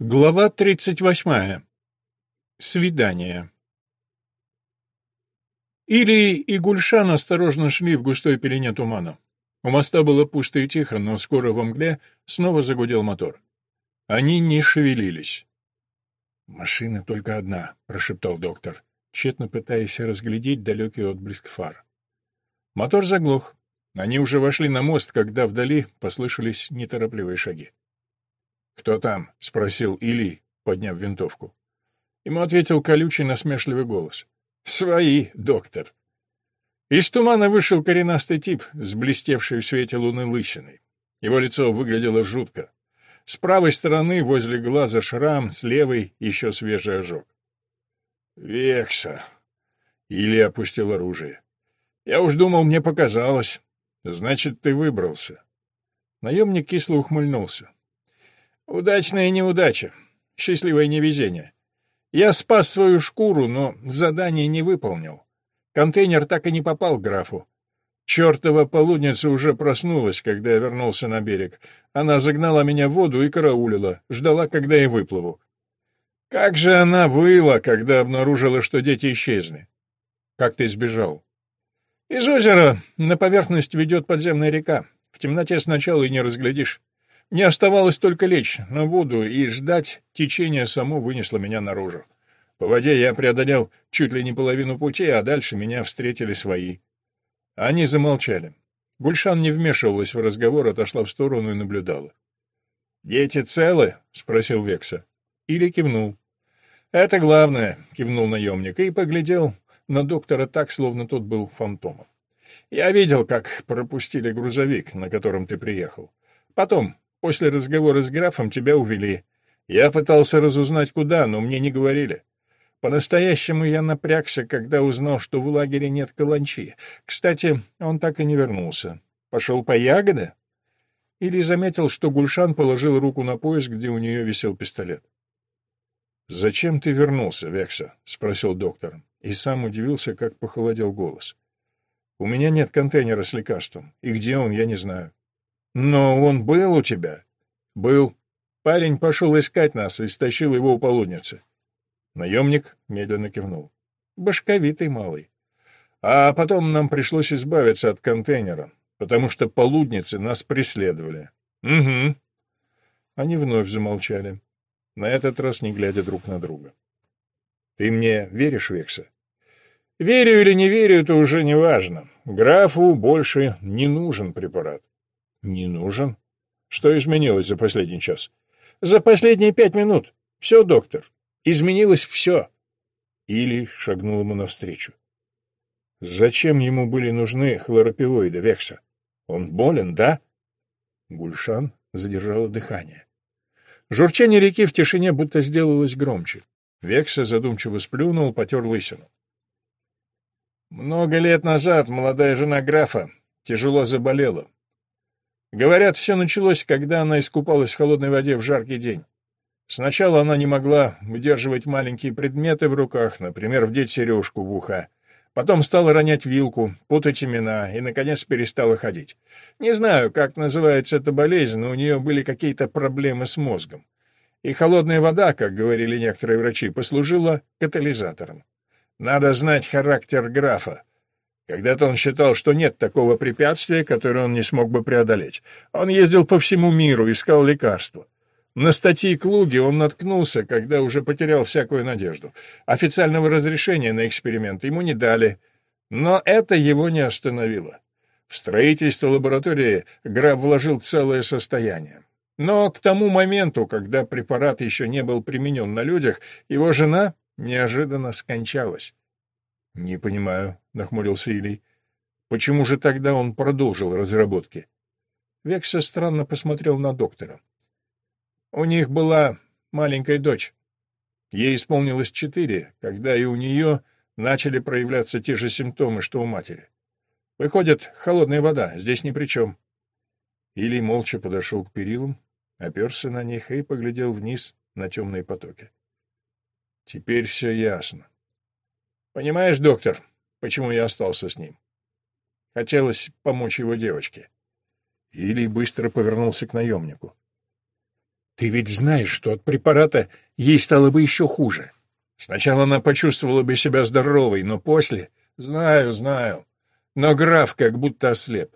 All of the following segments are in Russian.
Глава 38. Свидание. Или и Гульшан осторожно шли в густой пелене тумана. У моста было пусто и тихо, но скоро во мгле снова загудел мотор. Они не шевелились. «Машина только одна», — прошептал доктор, тщетно пытаясь разглядеть далекий отблеск фар. Мотор заглох. Они уже вошли на мост, когда вдали послышались неторопливые шаги. «Кто там?» — спросил Или, подняв винтовку. Ему ответил колючий насмешливый голос. «Свои, доктор». Из тумана вышел коренастый тип с блестевшей в свете луны лысиной. Его лицо выглядело жутко. С правой стороны возле глаза шрам, с левой еще свежий ожог. «Векса!» Или опустил оружие. «Я уж думал, мне показалось. Значит, ты выбрался». Наемник кисло ухмыльнулся. Удачная неудача. Счастливое невезение. Я спас свою шкуру, но задание не выполнил. Контейнер так и не попал к графу. Чертова полудница уже проснулась, когда я вернулся на берег. Она загнала меня в воду и караулила, ждала, когда я выплыву. Как же она выла, когда обнаружила, что дети исчезли. Как ты сбежал? Из озера на поверхность ведет подземная река. В темноте сначала и не разглядишь. Мне оставалось только лечь на воду и ждать, течение само вынесло меня наружу. По воде я преодолел чуть ли не половину пути, а дальше меня встретили свои. Они замолчали. Гульшан не вмешивалась в разговор, отошла в сторону и наблюдала. «Дети целы?» — спросил Векса. Или кивнул. «Это главное», — кивнул наемник и поглядел на доктора так, словно тот был фантомом. «Я видел, как пропустили грузовик, на котором ты приехал. Потом, После разговора с графом тебя увели. Я пытался разузнать, куда, но мне не говорили. По-настоящему я напрягся, когда узнал, что в лагере нет каланчи. Кстати, он так и не вернулся. Пошел по ягоды? Или заметил, что Гульшан положил руку на пояс, где у нее висел пистолет. «Зачем ты вернулся, Векса?» — спросил доктор. И сам удивился, как похолодел голос. «У меня нет контейнера с лекарством, и где он, я не знаю». «Но он был у тебя?» «Был. Парень пошел искать нас и стащил его у полудницы». Наемник медленно кивнул. «Башковитый малый. А потом нам пришлось избавиться от контейнера, потому что полудницы нас преследовали». «Угу». Они вновь замолчали, на этот раз не глядя друг на друга. «Ты мне веришь, Векса?» «Верю или не верю, это уже не важно. Графу больше не нужен препарат. Не нужен. Что изменилось за последний час? За последние пять минут. Все, доктор. Изменилось все. Или шагнул ему навстречу. Зачем ему были нужны хлоропивоиды Векса? Он болен, да? Гульшан задержала дыхание. Журчание реки в тишине будто сделалось громче. Векса задумчиво сплюнул, потер лысину. Много лет назад молодая жена графа тяжело заболела. Говорят, все началось, когда она искупалась в холодной воде в жаркий день. Сначала она не могла удерживать маленькие предметы в руках, например, вдеть сережку в ухо. Потом стала ронять вилку, путать имена и, наконец, перестала ходить. Не знаю, как называется эта болезнь, но у нее были какие-то проблемы с мозгом. И холодная вода, как говорили некоторые врачи, послужила катализатором. Надо знать характер графа. Когда-то он считал, что нет такого препятствия, которое он не смог бы преодолеть. Он ездил по всему миру, искал лекарства. На статьи Клуги он наткнулся, когда уже потерял всякую надежду. Официального разрешения на эксперимент ему не дали. Но это его не остановило. В строительство лаборатории Граб вложил целое состояние. Но к тому моменту, когда препарат еще не был применен на людях, его жена неожиданно скончалась. — Не понимаю, — нахмурился Илий. — Почему же тогда он продолжил разработки? Векса странно посмотрел на доктора. — У них была маленькая дочь. Ей исполнилось четыре, когда и у нее начали проявляться те же симптомы, что у матери. Выходит, холодная вода здесь ни при чем. Илий молча подошел к перилам, оперся на них и поглядел вниз на темные потоки. Теперь все ясно. Понимаешь, доктор, почему я остался с ним? Хотелось помочь его девочке. Или быстро повернулся к наемнику. Ты ведь знаешь, что от препарата ей стало бы еще хуже. Сначала она почувствовала бы себя здоровой, но после... Знаю, знаю. Но граф как будто ослеп.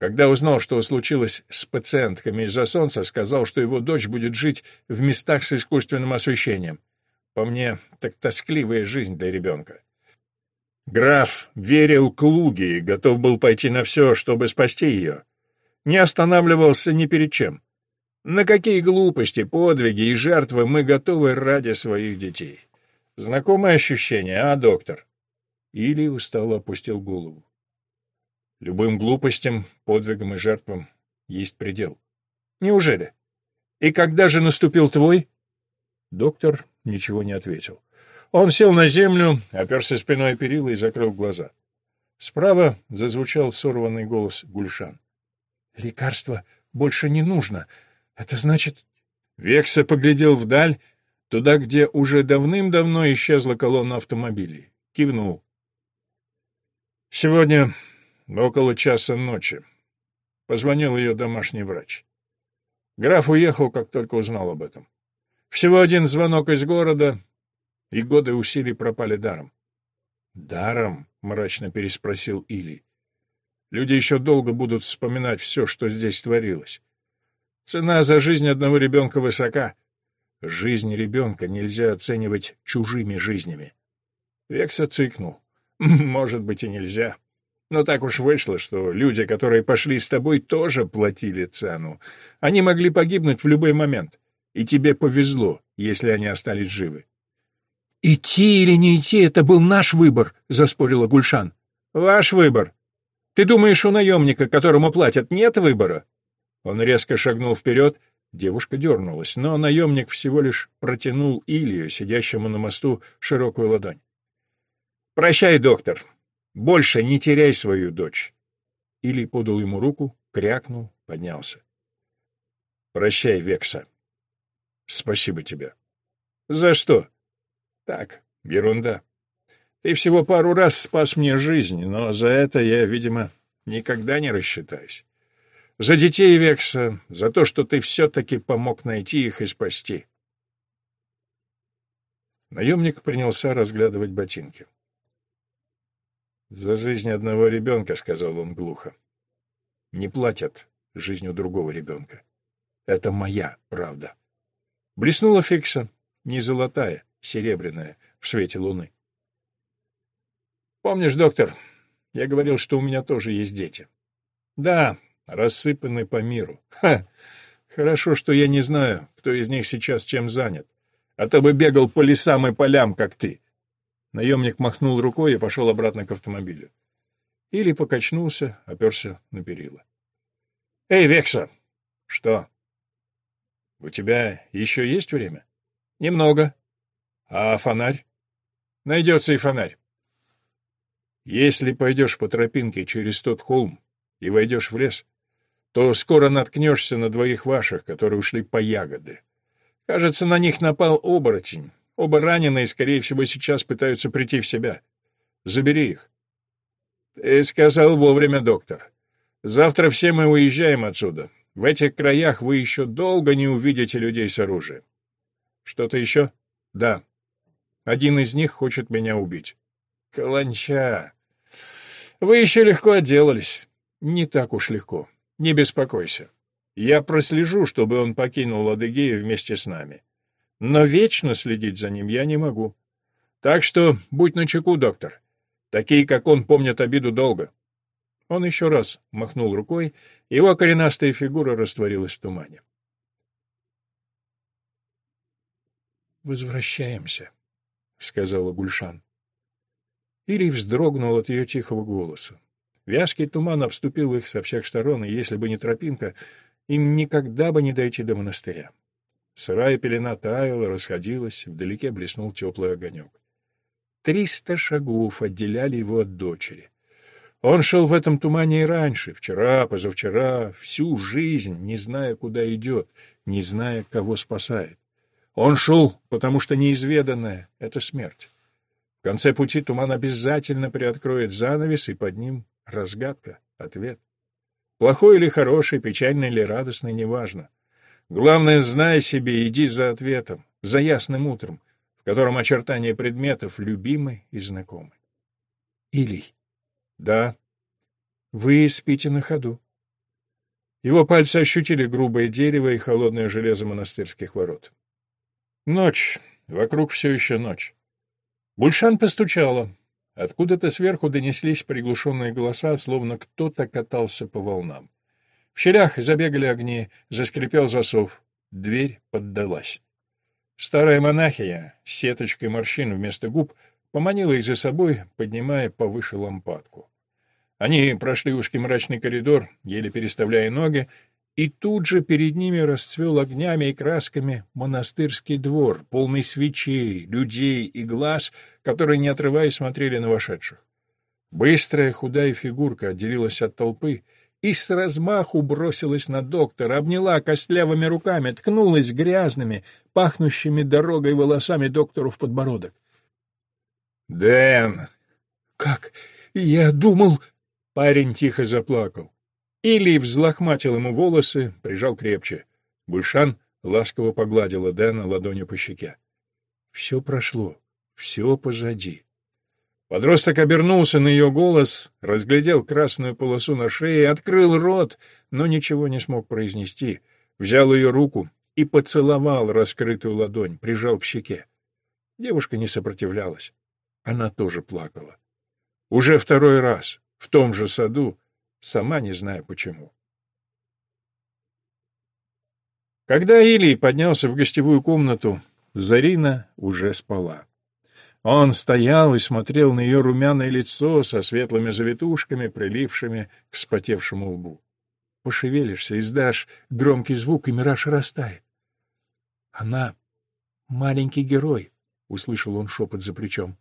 Когда узнал, что случилось с пациентками из-за солнца, сказал, что его дочь будет жить в местах с искусственным освещением. По мне, так тоскливая жизнь для ребенка. Граф верил Клуге и готов был пойти на все, чтобы спасти ее. Не останавливался ни перед чем. На какие глупости, подвиги и жертвы мы готовы ради своих детей? Знакомое ощущение, а, доктор? Или устало опустил голову. Любым глупостям, подвигам и жертвам есть предел. Неужели? И когда же наступил твой? Доктор ничего не ответил. Он сел на землю, оперся спиной о перила и закрыл глаза. Справа зазвучал сорванный голос Гульшан. «Лекарства больше не нужно. Это значит...» Векса поглядел вдаль, туда, где уже давным-давно исчезла колонна автомобилей. Кивнул. «Сегодня около часа ночи. Позвонил ее домашний врач. Граф уехал, как только узнал об этом. Всего один звонок из города, и годы усилий пропали даром. «Даром?» — мрачно переспросил Или. «Люди еще долго будут вспоминать все, что здесь творилось. Цена за жизнь одного ребенка высока. Жизнь ребенка нельзя оценивать чужими жизнями». Векса цыкнул. «Может быть, и нельзя. Но так уж вышло, что люди, которые пошли с тобой, тоже платили цену. Они могли погибнуть в любой момент. И тебе повезло, если они остались живы. «Идти или не идти — это был наш выбор», — заспорила Гульшан. «Ваш выбор. Ты думаешь, у наемника, которому платят, нет выбора?» Он резко шагнул вперед, девушка дернулась, но наемник всего лишь протянул Илью, сидящему на мосту, широкую ладонь. «Прощай, доктор. Больше не теряй свою дочь». Или подал ему руку, крякнул, поднялся. «Прощай, Векса. Спасибо тебе». «За что?» Так, ерунда. Ты всего пару раз спас мне жизнь, но за это я, видимо, никогда не рассчитаюсь. За детей Векса, за то, что ты все-таки помог найти их и спасти. Наемник принялся разглядывать ботинки. «За жизнь одного ребенка», — сказал он глухо. «Не платят жизнью другого ребенка. Это моя правда». Блеснула Фикса, не золотая, серебряная, в свете луны. «Помнишь, доктор, я говорил, что у меня тоже есть дети?» «Да, рассыпаны по миру. Ха! Хорошо, что я не знаю, кто из них сейчас чем занят. А то бы бегал по лесам и полям, как ты». Наемник махнул рукой и пошел обратно к автомобилю. Или покачнулся, оперся на перила. «Эй, Векса!» «Что?» «У тебя еще есть время?» «Немного», а фонарь? Найдется и фонарь. Если пойдешь по тропинке через тот холм и войдешь в лес, то скоро наткнешься на двоих ваших, которые ушли по ягоды. Кажется, на них напал оборотень. Оба раненые, скорее всего, сейчас пытаются прийти в себя. Забери их. Ты сказал вовремя, доктор. Завтра все мы уезжаем отсюда. В этих краях вы еще долго не увидите людей с оружием. Что-то еще? Да. Один из них хочет меня убить. Каланча. Вы еще легко отделались. Не так уж легко. Не беспокойся. Я прослежу, чтобы он покинул Адыгею вместе с нами. Но вечно следить за ним я не могу. Так что будь начеку, доктор. Такие, как он, помнят обиду долго. Он еще раз махнул рукой, его коренастая фигура растворилась в тумане. «Возвращаемся», — сказала Гульшан. Или вздрогнул от ее тихого голоса. Вязкий туман обступил их со всех сторон, и если бы не тропинка, им никогда бы не дойти до монастыря. Сырая пелена таяла, расходилась, вдалеке блеснул теплый огонек. Триста шагов отделяли его от дочери. Он шел в этом тумане и раньше, вчера, позавчера, всю жизнь, не зная, куда идет, не зная, кого спасает. Он шел, потому что неизведанное — это смерть. В конце пути туман обязательно приоткроет занавес, и под ним разгадка, ответ. Плохой или хороший, печальный или радостный, неважно. Главное, знай себе, иди за ответом, за ясным утром, в котором очертания предметов любимы и знакомы. Илий. Да. Вы спите на ходу. Его пальцы ощутили грубое дерево и холодное железо монастырских ворот. Ночь. Вокруг все еще ночь. Бульшан постучала. Откуда-то сверху донеслись приглушенные голоса, словно кто-то катался по волнам. В щелях забегали огни, заскрипел засов. Дверь поддалась. Старая монахия с сеточкой морщин вместо губ поманила их за собой, поднимая повыше лампадку. Они прошли узкий мрачный коридор, еле переставляя ноги, и тут же перед ними расцвел огнями и красками монастырский двор, полный свечей, людей и глаз, которые, не отрываясь, смотрели на вошедших. Быстрая худая фигурка отделилась от толпы и с размаху бросилась на доктора, обняла костлявыми руками, ткнулась грязными, пахнущими дорогой волосами доктору в подбородок. «Дэн!» «Как? Я думал...» Парень тихо заплакал. Или взлохматил ему волосы, прижал крепче. Гульшан ласково погладила Дэна ладонью по щеке. Все прошло, все позади. Подросток обернулся на ее голос, разглядел красную полосу на шее, открыл рот, но ничего не смог произнести. Взял ее руку и поцеловал раскрытую ладонь, прижал к щеке. Девушка не сопротивлялась. Она тоже плакала. Уже второй раз, в том же саду, сама не зная почему. Когда Илий поднялся в гостевую комнату, Зарина уже спала. Он стоял и смотрел на ее румяное лицо со светлыми завитушками, прилившими к вспотевшему лбу. Пошевелишься, издашь громкий звук, и мираж растает. Она маленький герой, — услышал он шепот за плечом.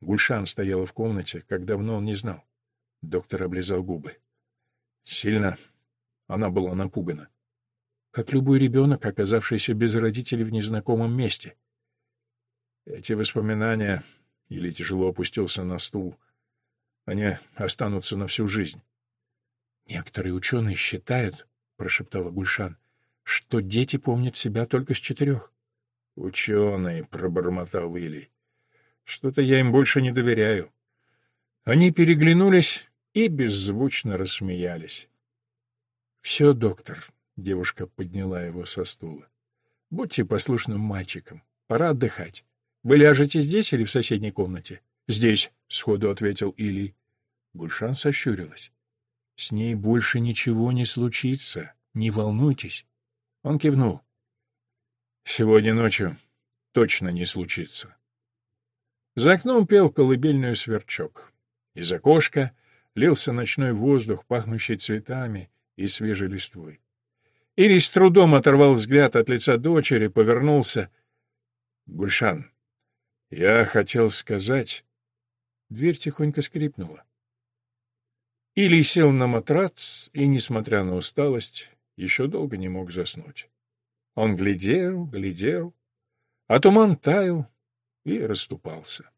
Гульшан стояла в комнате, как давно он не знал. Доктор облизал губы. Сильно она была напугана. Как любой ребенок, оказавшийся без родителей в незнакомом месте. Эти воспоминания или тяжело опустился на стул. Они останутся на всю жизнь. Некоторые ученые считают, — прошептала Гульшан, — что дети помнят себя только с четырех. — Ученые, — пробормотал Илий. — Что-то я им больше не доверяю. Они переглянулись и беззвучно рассмеялись. — Все, доктор, — девушка подняла его со стула. — Будьте послушным мальчиком. Пора отдыхать. Вы ляжете здесь или в соседней комнате? — Здесь, — сходу ответил Илий. Гульшан сощурилась. — С ней больше ничего не случится. Не волнуйтесь. Он кивнул. — Сегодня ночью точно не случится. За окном пел колыбельную сверчок. Из окошка лился ночной воздух, пахнущий цветами и свежей листвой. Ири с трудом оторвал взгляд от лица дочери, повернулся. — Гульшан, я хотел сказать... Дверь тихонько скрипнула. Или сел на матрац и, несмотря на усталость, еще долго не мог заснуть. Он глядел, глядел, а туман таял и расступался.